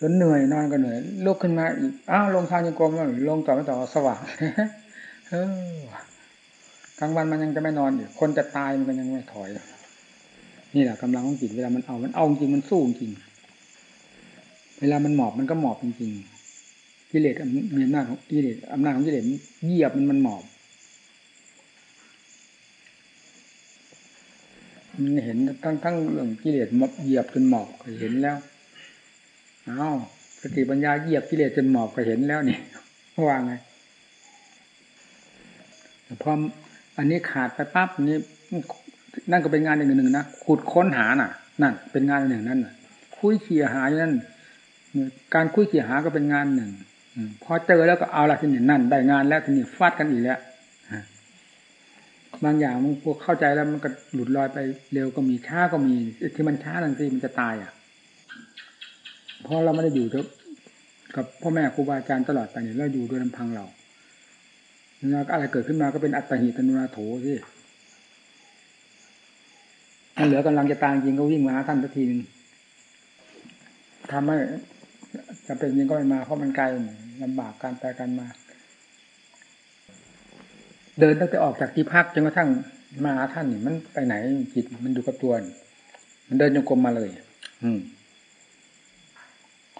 จนเหนื่อยนอนก็เหนื่อยลุกขึ้นมาอีกอ้าวลงทางยังกรมแล้วลงต่อไม่ต่อสว่างเออกลางวันมันยังจะไม่นอนอยู่คนจะตายมันก็ยังไม่ถอย นี่แหละกำลังของจิตเวลามันเอามันเอาจริงมันสู้จริง เวลามันหมอบมันก็หมอบจริงๆกิเลสมีอำนาจของกิเลสอำนาจของกิเลสเหยียบมันมันหมอบมันเห็นทั้งทั้งเรื่องกิเลสเหยียบจนหมอบเห็นแล้ว เอาสติปัญญาเหยียบกิเลสจนหมอบก็เห็นแล้วนี่ว่าไงพออันนี้ขาดไปปั๊บนี้นั่นก็เป็นงานอย่งหนึ่งนะขุดค้นหาน่ะ นั่น เป็นงานหนึ่งนั่นคุยเขี่ยหาอย่นั้นการคุยเขี่ยหาก็เป็นงานหนึ่งพอเจอแล้วก็เอาละทีนี้นั่น ได้งานแล้วทีนี้ฟาดกันอีกแล้วบางอย่างมันพวกเข้าใจแล้วมันก็หลุดลอยไปเร็วก็มีช้าก็มีที่มันช้าทันทีมันจะตายอะ เพราะเราไม่ได้อยู่กับพ่อแม่ครูบาอาจารย์ตลอดไปเนี่ยเราอยู่โดยลำพังเราแล้วอะไรเกิดขึ้นมาก็เป็นอัตตหิตนุนาโถสิมันเหลือกำลังจะตายจริงก็วิ่งมาหาท่านสักทีนึงทำให้จะเป็นยังก็ไม่มาเพราะมันไกลลำบากการไปกันมา เดินตั้งแต่ออกจากที่พักจนกระทั่งมาหาท่านนี่มันไปไหนจิตมันดูกับตัวมันเดินโยกลมมาเลย อืม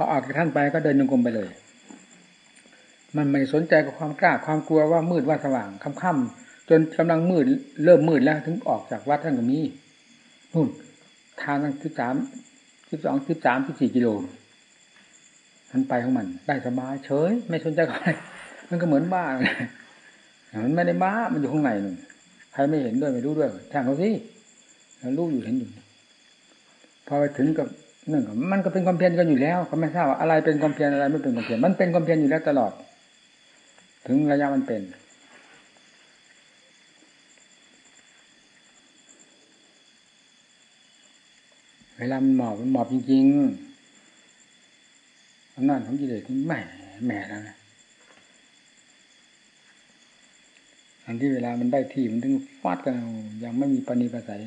พอออกจากท่านไปก็เดินโยกลมไปเลย มันไม่สนใจกับความกล้าความกลัวว่ามืดว่าสว่างค่ำๆจนกำลังมืดเริ่มมืดแล้ว ถึงออกจากวัดท่านก็มีนู่นทางตั้งสิบสามสิบสองสิบสามสิบสี่กิโลมันไปของมัน ได้สบายเฉย ไม่สนใจใครมันก็เหมือนบ้ามันไม่ได้บ้ามันอยู่ข้างในนู่นใครไม่เห็นด้วยไม่รู้ด้วยช่างเขาสิแล้วรู้อยู่เห็นอยู่พอไปถึงกับ นึ่งมันก็เป็นความเพียรกันอยู่แล้วเขาไม่ทราบว่าอะไรเป็นความเพียรอะไรไม่เป็นความเพียรมันเป็นความเพียรอยู่แล้วตลอด ถึงระยะมันเป็นเวลามันหมอบมันหมอบจริงๆอำนาจของกิเลสนี่แหม่แหม่แล้วนะอันที่เวลามันได้ที่มันถึงฟาดกันยังไม่มีปณิปัสย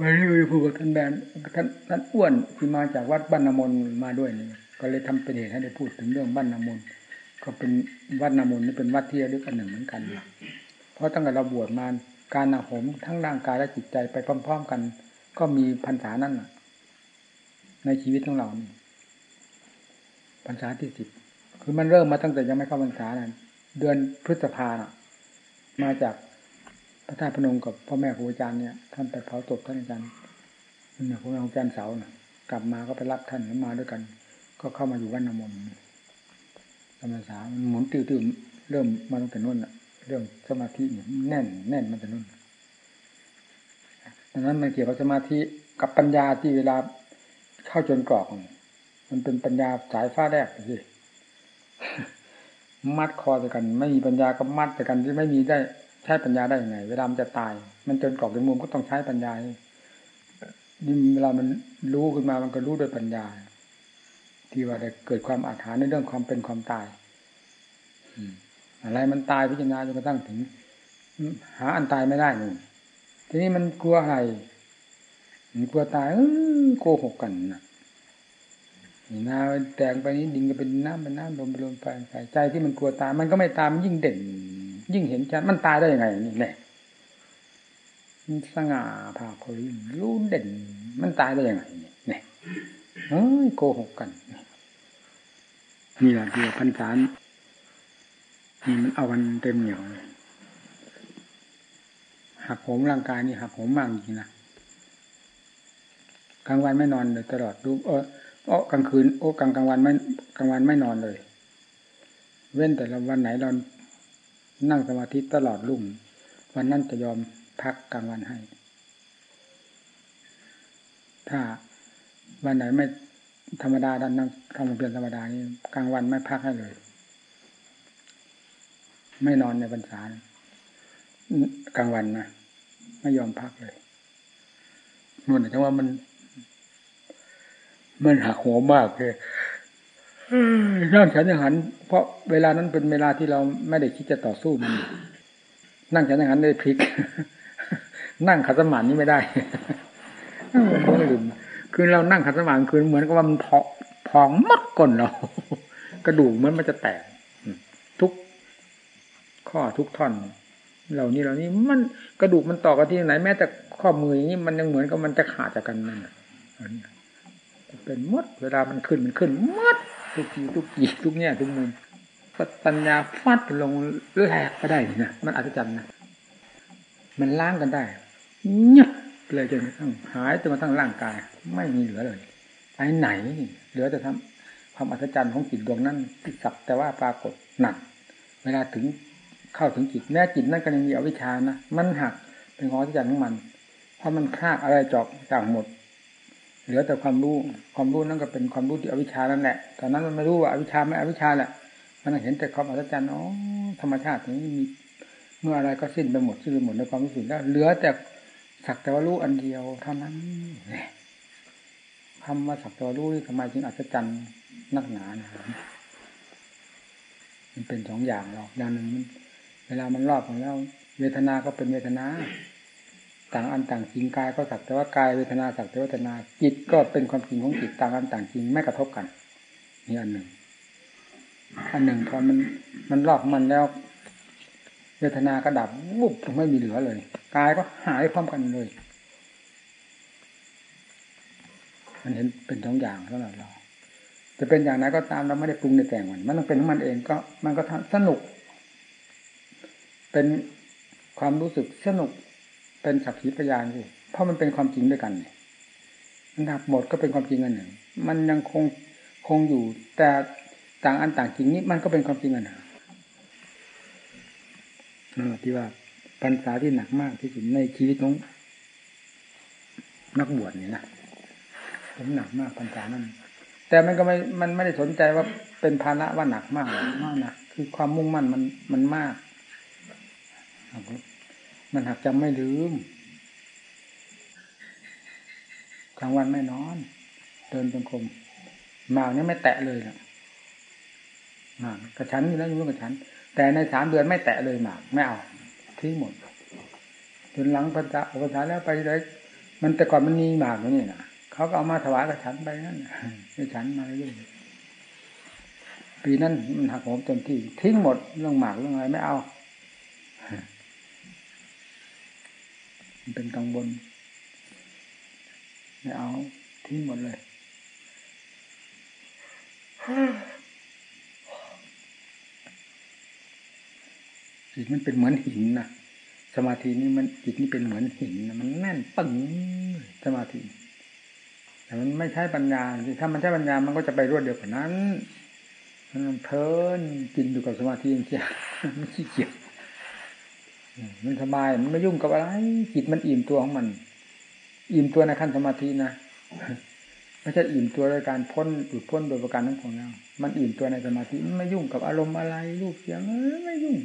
วันนี้มีผู้กับท่านแบนท่านท่านอ้วนที่มาจากวัดบ้านนามนมาด้วยนี่ก็เลยทำเป็นเหตุให้ได้พูดถึงเรื่องบ้านนามนก็เป็นวัดนามนนี่เป็นวัดที่ระลึกอันหนึ่งเหมือนกัน เพราะตั้งแต่เราบวชมาการอาหมทั้งร่างกายและจิตใจไปพร้อม ๆ กัน ก็มีพรรษานั่นในชีวิตของเรานี่พรรษาที่สิบคือมันเริ่มมาตั้งแต่ยังไม่เข้าพรรษานั้นเดือนพฤษภานะมาจาก พระธาตุพนมกับพ่อแม่ครูอาจารย์เนี่ยท่านไปเผาศพท่านอาจารย์เนี่ยพระแม่ครูอาจารย์เสาน่ะกลับมาก็ไปรับท่านแล้วมาด้วยกัน ก็เข้ามาอยู่วันนมนธรรมศามันหมุนติ้วๆเริ่มมาตั้งแต่นู่นอะเรื่องสมาธิเนี่ยแน่น แน่นมันจะนุ่นดังนั้นมันเกี่ยวกับสมาธิกับปัญญาที่เวลาเข้าจนกรอกมันเป็นปัญญาสายฟ้าแรกสิมัดคอแต่กัน ไม่มีปัญญาก็มัดแต่กันที่ไม่มีได้ ใช้ปัญญาได้ยังไง เวลามันจะตาย มันจนกรอกในมุมก็ต้องใช้ปัญญานี่เวลามันรู้ขึ้นมามันก็รู้ด้วยปัญญา ที่ว่าได้เกิดความอาถรรพ์ในเรื่องความเป็นความตายอะไรมันตายพิจารณาจนกระทั่งถึง หาอันตายไม่ได้นึ่ทีนี้มันกลัวอะไรมันกลัวตายเออโกหกกันนะนาแตงไปนี้ดินก็เป็นน้ำเป็นน้ำลมเป็นลมไฟใจที่มันกลัวตายมันก็ไม่ตามันยิ่งเด่น ยิ่งเห็นชัดมันตายได้ยังไงนี่แหละมันสง่าผ่าโคลิรู้เด่น มันตายได้ยังไงนี่เนี่ยเฮ้ยโกหกกันนี่แหละที่พันธานนี่มันเอากันเต็มเหนียวหักผมร่างกายนี่หักผมมากจริงนะกลางวันไม่นอนเลยตลอดดูเออโอ้กลางคืนโอ้กลางกลางวันไม่กลางวันไม่นอนเลย เว้นแต่ละวันไหนเรา นั่งสมาธิตลอดรุ่ง วันนั้นจะยอมพักกลางวันให้ ถ้าวันไหนไม่ธรรมดาดันนั่งทำเพียนธรรมดานี่กลางวันไม่พักให้เลย ไม่นอนในพรรษากลางวันนะไม่ยอมพักเลยนู่นแต่ว่ามัน มันหักหัวมากเลย นั่งฉันอย่างนั้นเพราะเวลานั้นเป็นเวลาที่เราไม่ได้คิดจะต่อสู้มัน นั่งฉันอย่างนั้นเลยพลิก นั่งขัดสมาธินี่ไม่ได้มันลืมคือเรานั่งขัดสมาธิคือเหมือนกับว่ามันพองพองมัดก้นเรา กระดูกเหมือนมันจะแตกทุกข้อทุกท่อน เหล่านี้เหล่านี้มันกระดูกมันต่อกันที่ไหน แม้แต่ข้อมืออย่างนี้มันยังเหมือนกับมันจะขาดจากกันนั่นเป็นมด เวลามันขึ้นมันขึ้นมด ทุกทีทุกทีทุกเนี่ทุกมุมปัญญาฟัดลงแหลกก็ได้นะมันอัศจรรย์นะมันล้างกันได้เงียบเลยจนกระทั่งหายจนกระทั่งร่างกาย ไม่มีเหลือเลยไปไหนเหลือแต่ทำความอัศจรรย์ของจิตดวงนั้นที่สักแต่ว่าปรากฏหนัก เวลาถึงเข้าถึงจิตแม้จิตนั่นก็ยังมีอวิชานะมันหักเป็นของอัศจรรย์ของมันเพราะมันคลากอะไรจอกจากหมด เหลือแต่ความรู้ความรู้นั่นก็เป็นความรู้ที่อวิชชานั่นแหละตอนนั้นมันไม่รู้ว่าอวิชชาไม่อวิชชาแหละมันเห็นแต่ความอัศจรรย์อ๋อธรรมชาตินี้มีเมื่ออะไรก็สิ้นไปหมดสิ้นไปหมดในความรู้สึกแล้วเหลือแต่สักแต่ว่ารู้อันเดียวเท่านั้นคำว่าสักแต่ว่ารู้นี่ทำไมจึงอัศจรรย์นักหนานะมันเป็นสองอย่างหรอกอย่างหนึ่งเวลามันรอบของแล้วเวทนาก็เป็นเวทนา ต่างอันต่างจริงกายก็สักแต่ว่ากายเวทนาสักแต่ว่าเวทนาจิตก็เป็นความจริงของจิตต่างอันต่างจริงไม่กระทบกันนี่อันหนึ่ง อันหนึ่งพอมันมันลอกมันแล้ว เวทนาก็ดับวุบไม่มีเหลือเลยกายก็หายพร้อมกันเลย มันเห็นเป็นสองอย่างสำหรับเราจะเป็นอย่างไหนก็ตามเราไม่ได้ปรุงในแต่งมัน มันต้องเป็นของมันเองก็มันก็สนุก เป็นความรู้สึกสนุก เป็นสักขีพยานสิเพราะมันเป็นความจริงด้วยกันเนี่ยมันดับหมดก็เป็นความจริงอันหนึ่ง มันยังคงคงอยู่ แต่ต่างอันต่างจริงนี้มันก็เป็นความจริงอันหนึ่งที่ว่าปัญษาที่หนักมากที่สุดในชีวิตของนักบวชเนี่ยนะผมหนักมากปัญษานั้น แต่มันก็ไม่ มันไม่ได้สนใจว่าเป็นภาระว่าหนักมากมากนะคือความมุ่งมั่นมันมันมาก มันหักจำไม่ลืมกลางวันไม่นอน เดินจงกรมหมากนี่ไม่แตะเลยนะหมากกระชั้นอยู่แล้วอยุ่กระชั้น แต่ในสามเดือนไม่แตะเลยหมากไม่เอาทิ้งหมดจนหลังพระอุปสาแล้วไปเลยมันแต่ก่อนมันมีหมากอย่างนี้นะเขาก็เอามาถวายกับฉันไปนั่นให้ฉันมาเรื่อยปีนั้นมันหักโหมเต็มที่ทิ้งหมดเรื่องหมากเรื่องอะไรไม่เอา เป็นกังวลไม่เอาทิ้งหมดเลยจิตมันเป็นเหมือนหินนะสมาธินี่มันจิตนี่เป็นเหมือนหินนะมันแน่นปึ้งสมาธิแต่มันไม่ใช่ปัญญาถ้ามันใช่ปัญญามันก็จะไปรวดเดียวกว่านั้นมันเพลินกินอยู่กับสมาธิอย่างเงี้ยมันขี้เกียจ มันสบายมันไม่ยุ่งกับอะไรจิตมันอิ่มตัวของมัน อิ่มตัวในขั้นสมาธินะไม่ใช่อิ่มตัวโดยการพ้นหลุดพ้นโดยประการทั้งปวงแล้วมันอิ่มตัวในสมาธิมันไม่ยุ่งกับอารมณ์อะไรรูปเสียงไม่ยุ่ง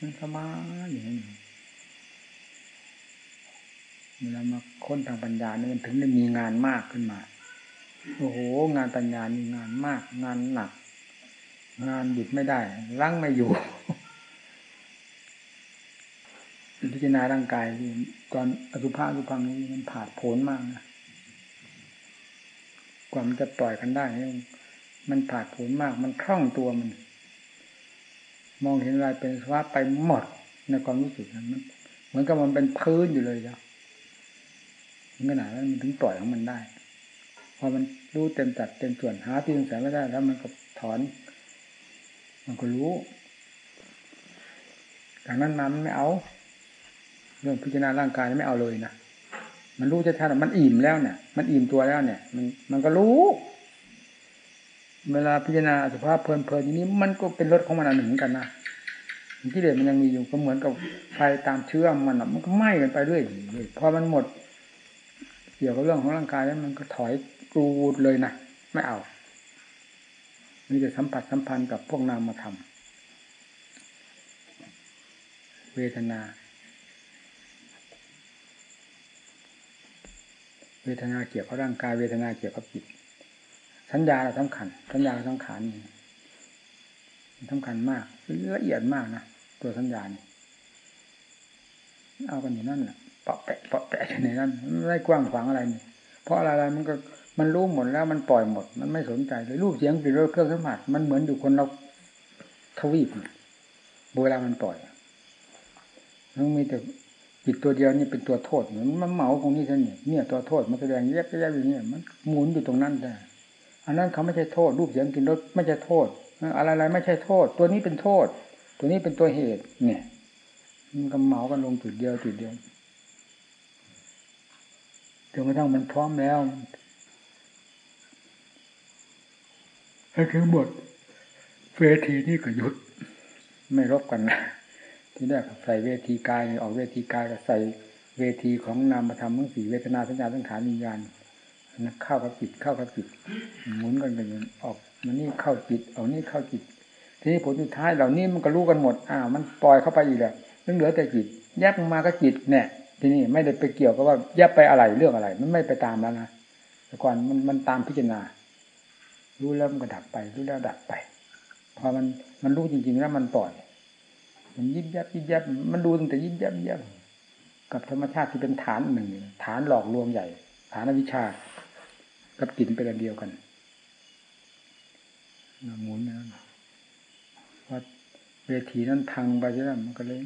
มันสบายอย่างนี้เวลามาค้นทางปัญญาเนี่ยมันถึงได้มีงานมากขึ้นมาโอ้โห งานปัญญามีงานมาก งานหนัก งานหยุดไม่ได้รั้งไม่อยู่ พิจารณาร่างกายตอนอสุภะอสุพังนี้มันผาดโผนมากนะกว่ามันจะปล่อยกันได้มันผาดโผนมาก มันคล่องตัวมัน มองเห็นอะไรเป็นสภาพไปหมดในความรู้สึกนั้นเหมือนกับมันเป็นพื้นอยู่เลยจ้ะขนาดนั้นมันถึงปล่อยของมันได้ พอมันรู้เต็มจัดเต็มส่วนหาที่สงสัยไม่ได้ แล้วมันก็ถอน มันก็รู้จากนั้นมามันไม่เอา เรื่องพิจารณาร่างกายไม่เอาเลยนะมันรู้ชัดๆมันอิ่มแล้วเนี่ย มันอิ่มตัวแล้วเนี่ย มันมันก็รู้ เวลาพิจารณาสภาพเพลินๆอย่างนี้ มันก็เป็นรสของมันอันหนึ่งเหมือนกันนะที่เด็ดมันยังมีอยู่ก็เหมือนกับไฟตามเชื้อมันมันก็ไหม้กันไปเรื่อยพอมันหมด เกี่ยวกับเรื่องของร่างกายแล้วมันก็ถอยกรูดเลยนะไม่เอามีแต่สัมผัสสัมพันธ์กับพวกนามธรรมเวทนา เวทนาเกี่ยวกับร่างกายเวทนาเกี่ยวกับจิตสัญญาเราสำคัญ สัญญาสำคัญสำคัญมากละเอียดมากนะตัวสัญญานี่เอากันอยู่นั่นแหละปะแปะปะแปะในนั้นไม่ได้กว้างขวางอะไรนี่เพราะอะไรมันก็มันรู้หมดแล้วมันปล่อยหมด มันไม่สนใจเลยรูปเสียงกลิ่นรสเครื่องสัมผัสมันเหมือนอยู่คนเราทวีปเวลามันปล่อยมันมีแต่ จิตตัวเดียวนี่เป็นตัวโทษเหมือนมันเหมาตรงนี้ท่านเนี่ยเนี่ยตัวโทษมันแสดงแยบแยบอย่างนี้มันหมุนอยู่ตรงนั้นได้อันนั้นเขาไม่ใช่โทษรูปเสียงกินรสไม่ใช่โทษ อะไรๆไม่ใช่โทษ ตัวนี้เป็นโทษ ตัวนี้เป็นตัวเหตุ เนี่ยมันก็เหมากันลงจุดเดียวจุดเดียวจนกระทั่งมันพร้อมแล้วให้ถึงหมดเวทีนี่ก็หยุด ไม่รบกันนะ ที่แรกใส่เวทีกายออกเวทีกายก็ใส่เวทีของนามธรรมทั้งสี่เวทนาสัญญาสังขารวิญญาณนะเข้ากับจิตเข้ากับจิตหมุนกันไปออกมันนี่เข้าจิตเอานี่เข้าจิต ทีนี้ผลสุดท้ายเหล่านี้มันก็รู้กันหมดอ้าวมันปล่อยเข้าไปอีกแล้วเหลือแต่จิตแยกมาก็จิตเนี่ย ทีนี้ไม่ได้ไปเกี่ยวกับว่าแยกไปอะไรเรื่องอะไร มันไม่ไปตามแล้วนะแต่ก่อนมันมันตามพิจารณา รู้แล้วมันก็ดับไป รู้แล้วดับไป พอมันมันรู้จริงๆแล้วมันปล่อย มันยิบยับยิบยับมันดูตั้งแต่ยิบยับยิบยับกับธรรมชาติที่เป็นฐานหนึ่งฐานหลอกลวงใหญ่ ฐานวิชา กับกลิ่นเป็นอันเดียวกันหมุนนะว่าเวทีนั้นพังไปใช่ไหมมันก็เลย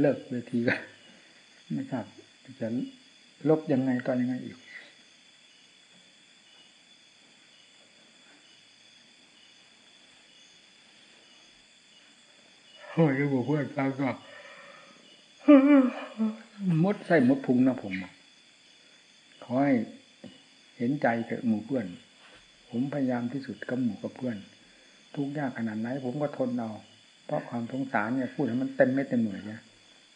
เลิกเวทีกันไม่ทราบจะลบยังไงตอนยังไงอีก โอ้ยบอกเพื่อนฟังก็มดใส่มดพุงนะผมขอให้เห็นใจเถอะหมู่เพื่อน ผมพยายามที่สุดกับหมู่กับเพื่อน ทุกยากขนาดไหน ผมก็ทนเอาเพราะความสงสารเนี่ยพูดให้มันเต็มไม่เต็มหน่วยเนี่ย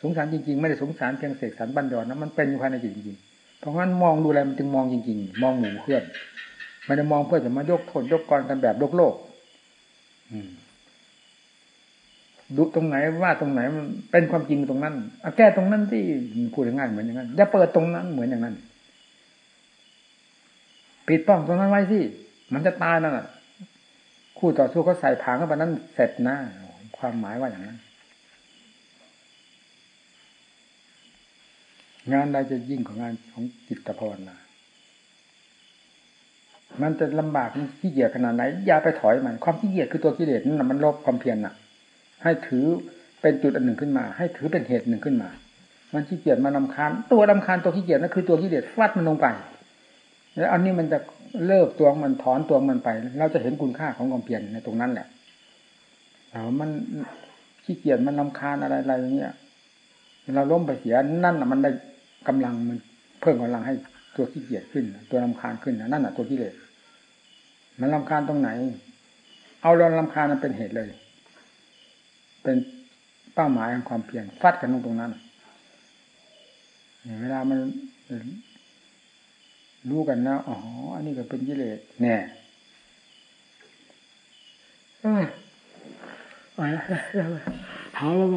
สงสารจริงๆ ไม่ได้สงสารเพียงเสกสรรบันดอนนะมันเป็นอยู่ภายในจิตจริงๆเพราะงั้นมองดูอะไรมันจึงมองจริง ๆ มองหมู่เพื่อนไม่ได้มองเพื่อจะมายกโทษยกกรกันแบบโลกโลก ดูตรงไหนว่าตรงไหนมันเป็นความจริงตรงนั้นเอาแก้ตรงนั้นที่พูดง่ายเหมือนอย่างนั้นอย่าเปิดตรงนั้นเหมือนอย่างนั้นปิดป้องตรงนั้นไว้สิมันจะตายนั่นแหะคู่ต่อสู้เขาใส่ผางเข้าไปนั้นเสร็จนะความหมายว่าอย่างนั้น งานใดจะยิ่งกว่างานของจิตภาวนามันจะลำบากมันขี้เกียจขนาดไหนอย่าไปถอยมัน ความขี้เกียจคือตัวกิเลสนั่นมันลบความเพียรน่ะ ให้ถือเป็นจุดอันหนึ่งขึ้นมา ให้ถือเป็นเหตุหนึ่งขึ้นมา มันขี้เกียจมาลำคาญตัวลำคาญตัวขี้เกียจนั่นคือตัวกิเลสฟัดมันลงไป แล้วอันนี้มันจะเลิกตัวมันถอนตัวมันไป เราจะเห็นคุณค่าของความเพียรในตรงนั้นแหละแต่มันขี้เกียจมันลำคาญอะไรอะไรอย่างเงี้ยเราล้มไปเสียนั่นอะมันได้กำลังมันเพิ่มกำลังให้ตัวขี้เกียจขึ้น ตัวลำคาญขึ้นนั่นแหะตัวที่เลสมันลำคาญตรงไหน เอาเราลำคาญมันเป็นเหตุเลย เป็นเป้าหมายของความเพียรฟัดกันตรงตรงนั้นเวลามันรู้กันนะอ๋อ อันนี้ก็เป็นกิเลสแน่เออไปแล้วถามว่า